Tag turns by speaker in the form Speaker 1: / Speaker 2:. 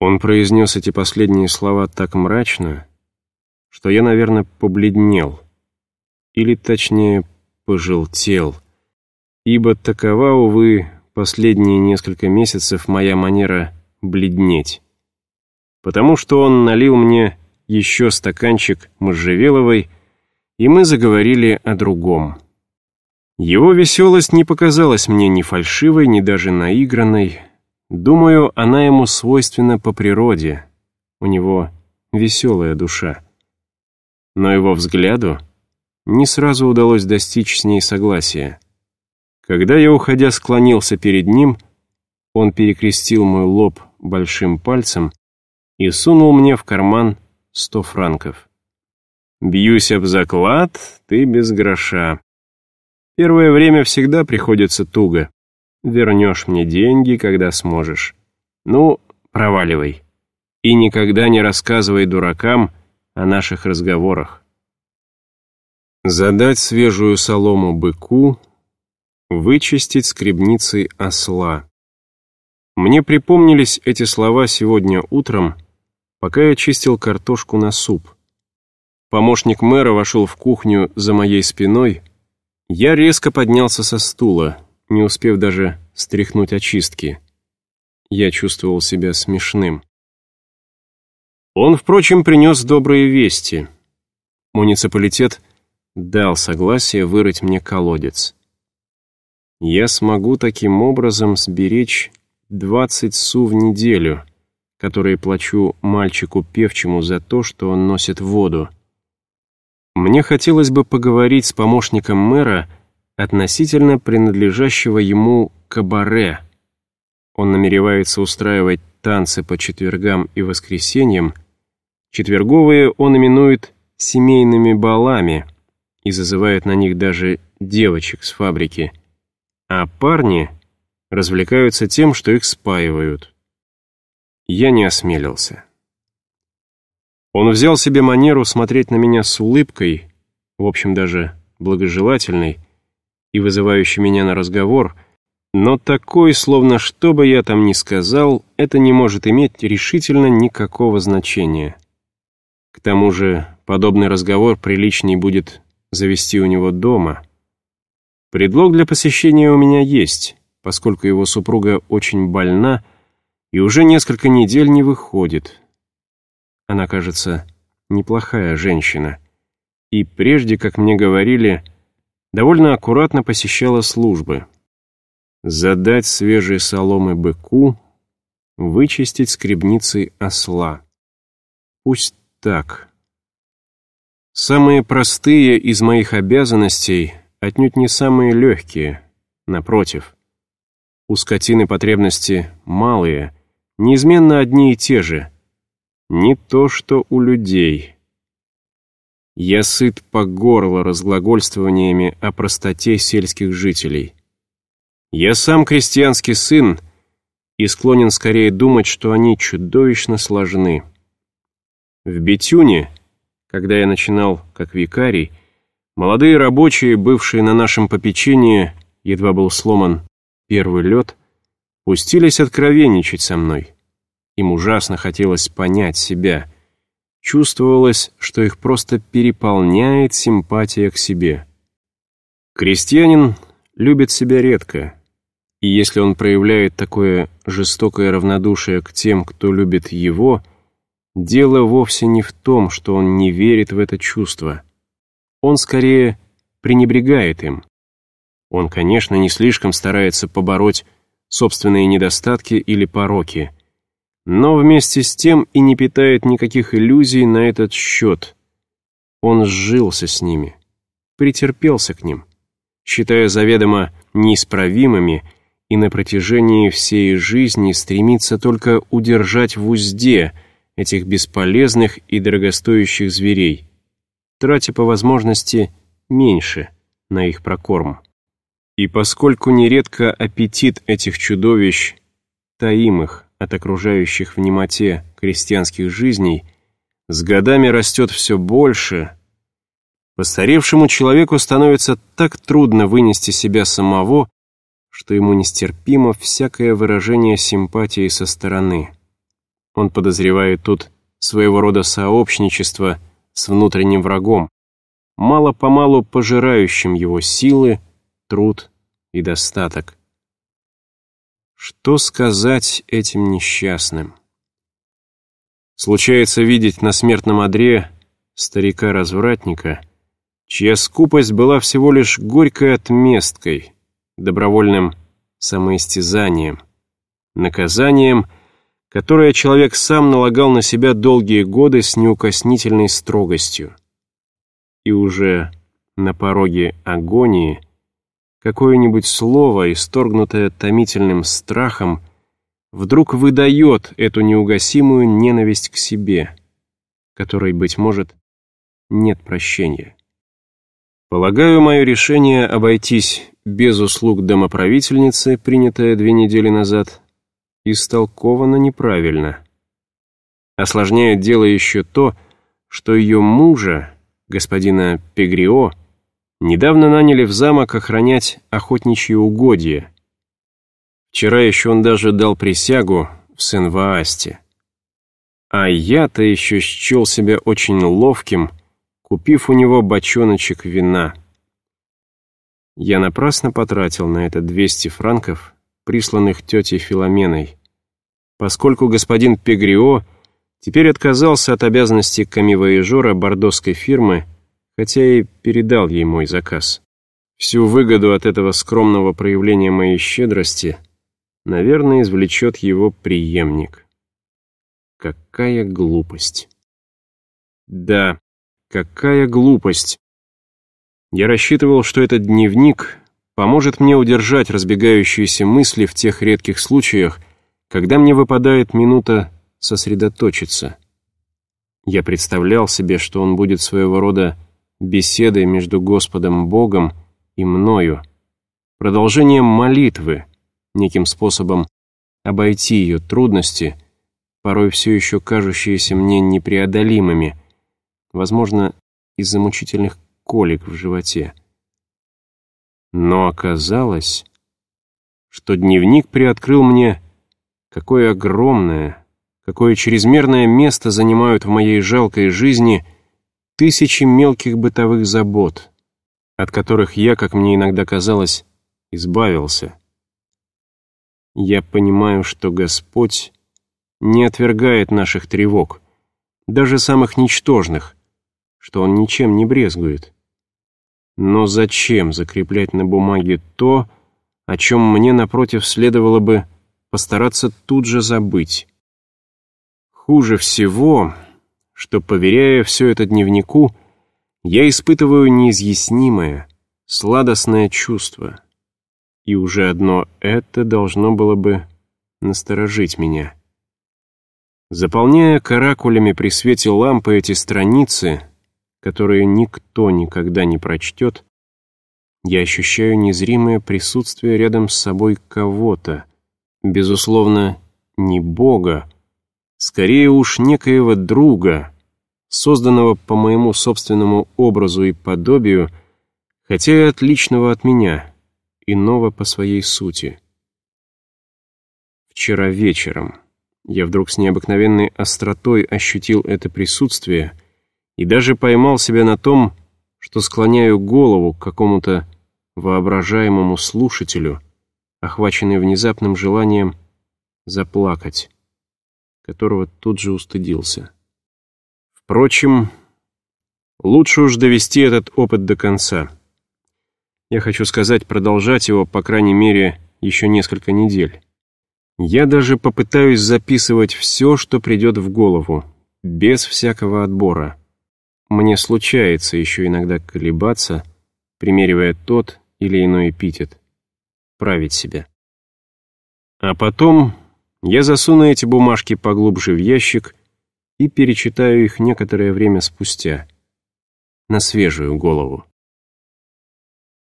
Speaker 1: Он произнес эти последние слова так мрачно, что я, наверное, побледнел. Или, точнее, пожелтел. Ибо такова, увы, последние несколько месяцев моя манера бледнеть. Потому что он налил мне еще стаканчик можжевеловой, и мы заговорили о другом. Его веселость не показалась мне ни фальшивой, ни даже наигранной, Думаю, она ему свойственна по природе. У него веселая душа. Но его взгляду не сразу удалось достичь с ней согласия. Когда я, уходя, склонился перед ним, он перекрестил мой лоб большим пальцем и сунул мне в карман сто франков. «Бьюсь об заклад, ты без гроша. Первое время всегда приходится туго. Вернешь мне деньги, когда сможешь. Ну, проваливай. И никогда не рассказывай дуракам о наших разговорах. Задать свежую солому быку, вычистить скребницей осла. Мне припомнились эти слова сегодня утром, пока я чистил картошку на суп. Помощник мэра вошел в кухню за моей спиной. Я резко поднялся со стула не успев даже стряхнуть очистки. Я чувствовал себя смешным. Он, впрочем, принес добрые вести. Муниципалитет дал согласие вырыть мне колодец. Я смогу таким образом сберечь 20 су в неделю, которые плачу мальчику певчему за то, что он носит воду. Мне хотелось бы поговорить с помощником мэра относительно принадлежащего ему кабаре. Он намеревается устраивать танцы по четвергам и воскресеньям. Четверговые он именует семейными балами и зазывает на них даже девочек с фабрики. А парни развлекаются тем, что их спаивают. Я не осмелился. Он взял себе манеру смотреть на меня с улыбкой, в общем, даже благожелательной, и вызывающий меня на разговор, но такой, словно что бы я там ни сказал, это не может иметь решительно никакого значения. К тому же подобный разговор приличней будет завести у него дома. Предлог для посещения у меня есть, поскольку его супруга очень больна и уже несколько недель не выходит. Она, кажется, неплохая женщина. И прежде, как мне говорили, довольно аккуратно посещала службы. Задать свежие соломы быку, вычистить скребницей осла. Пусть так. Самые простые из моих обязанностей отнюдь не самые легкие, напротив. У скотины потребности малые, неизменно одни и те же. Не то, что у людей — я сыт по горло разглагольствованиями о простоте сельских жителей. Я сам крестьянский сын и склонен скорее думать, что они чудовищно сложны. В Бетюне, когда я начинал как викарий, молодые рабочие, бывшие на нашем попечении, едва был сломан первый лед, пустились откровенничать со мной. Им ужасно хотелось понять себя — Чувствовалось, что их просто переполняет симпатия к себе. Крестьянин любит себя редко, и если он проявляет такое жестокое равнодушие к тем, кто любит его, дело вовсе не в том, что он не верит в это чувство. Он скорее пренебрегает им. Он, конечно, не слишком старается побороть собственные недостатки или пороки – но вместе с тем и не питает никаких иллюзий на этот счет. Он сжился с ними, претерпелся к ним, считая заведомо неисправимыми и на протяжении всей жизни стремится только удержать в узде этих бесполезных и дорогостоящих зверей, тратя по возможности меньше на их прокорм. И поскольку нередко аппетит этих чудовищ, таимых, от окружающих в немоте крестьянских жизней, с годами растет все больше, постаревшему человеку становится так трудно вынести себя самого, что ему нестерпимо всякое выражение симпатии со стороны. Он подозревает тут своего рода сообщничество с внутренним врагом, мало-помалу пожирающим его силы, труд и достаток. Что сказать этим несчастным? Случается видеть на смертном одре старика-развратника, чья скупость была всего лишь горькой отместкой, добровольным самоистязанием, наказанием, которое человек сам налагал на себя долгие годы с неукоснительной строгостью. И уже на пороге агонии какое-нибудь слово, исторгнутое томительным страхом, вдруг выдает эту неугасимую ненависть к себе, которой, быть может, нет прощения. Полагаю, мое решение обойтись без услуг домоправительницы, принятое две недели назад, истолковано неправильно. Осложняет дело еще то, что ее мужа, господина Пегрио, недавно наняли в замок охранять охотничьи угодья. Вчера еще он даже дал присягу в Сен-Ваасте. А я-то еще счел себя очень ловким, купив у него бочоночек вина. Я напрасно потратил на это 200 франков, присланных тетей Филоменой, поскольку господин Пегрио теперь отказался от обязанности камевояжера бордоской фирмы, хотя и передал ей мой заказ. Всю выгоду от этого скромного проявления моей щедрости, наверное, извлечет его преемник. Какая глупость. Да, какая глупость. Я рассчитывал, что этот дневник поможет мне удержать разбегающиеся мысли в тех редких случаях, когда мне выпадает минута сосредоточиться. Я представлял себе, что он будет своего рода беседой между Господом Богом и мною, продолжением молитвы, неким способом обойти ее трудности — порой все еще кажущиеся мне непреодолимыми, возможно, из-за мучительных колик в животе. Но оказалось, что дневник приоткрыл мне, какое огромное, какое чрезмерное место занимают в моей жалкой жизни тысячи мелких бытовых забот, от которых я, как мне иногда казалось, избавился. Я понимаю, что Господь не отвергает наших тревог, даже самых ничтожных, что он ничем не брезгует. Но зачем закреплять на бумаге то, о чем мне, напротив, следовало бы постараться тут же забыть? Хуже всего, что, поверяя все это дневнику, я испытываю неизъяснимое, сладостное чувство. И уже одно это должно было бы насторожить меня. Заполняя каракулями при свете лампы эти страницы, которые никто никогда не прочтет, я ощущаю незримое присутствие рядом с собой кого-то, безусловно, не Бога, скорее уж некоего друга, созданного по моему собственному образу и подобию, хотя и отличного от меня, иного по своей сути. Вчера вечером. Я вдруг с необыкновенной остротой ощутил это присутствие и даже поймал себя на том, что склоняю голову к какому-то воображаемому слушателю, охваченный внезапным желанием заплакать, которого тут же устыдился. Впрочем, лучше уж довести этот опыт до конца. Я хочу сказать, продолжать его, по крайней мере, еще несколько недель. Я даже попытаюсь записывать все, что придет в голову, без всякого отбора. Мне случается еще иногда колебаться, примеривая тот или иной эпитет. Править себя. А потом я засуну эти бумажки поглубже в ящик и перечитаю их некоторое время спустя, на свежую голову.